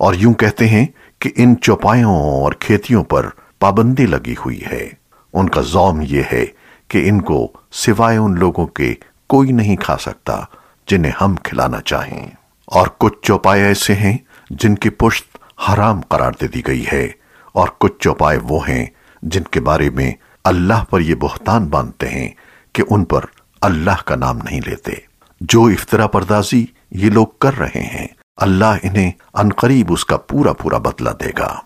اور یوں کہتے ہیں کہ ان چوپایوں اور کھیتیوں پر پابندی لگی ہوئی ہے۔ ان کا زوم یہ ہے کہ ان کو سوائے ان لوگوں کے کوئی نہیں کھا سکتا جنہیں ہم کھلانا چاہیں۔ اور کچھ چوپائے ایسے ہیں جن کی پشت حرام قرار دے دی گئی ہے، اور کچھ چوپائے وہ ہیں جن کے بارے میں اللہ پر یہ بہتان باندھتے ہیں کہ ان پر اللہ کا نام نہیں لیتے۔ جو افطرا پردازی یہ لوگ کر رہے ہیں اللہ انہیں انقریب اس کا پورا پورا بدلہ دے گا۔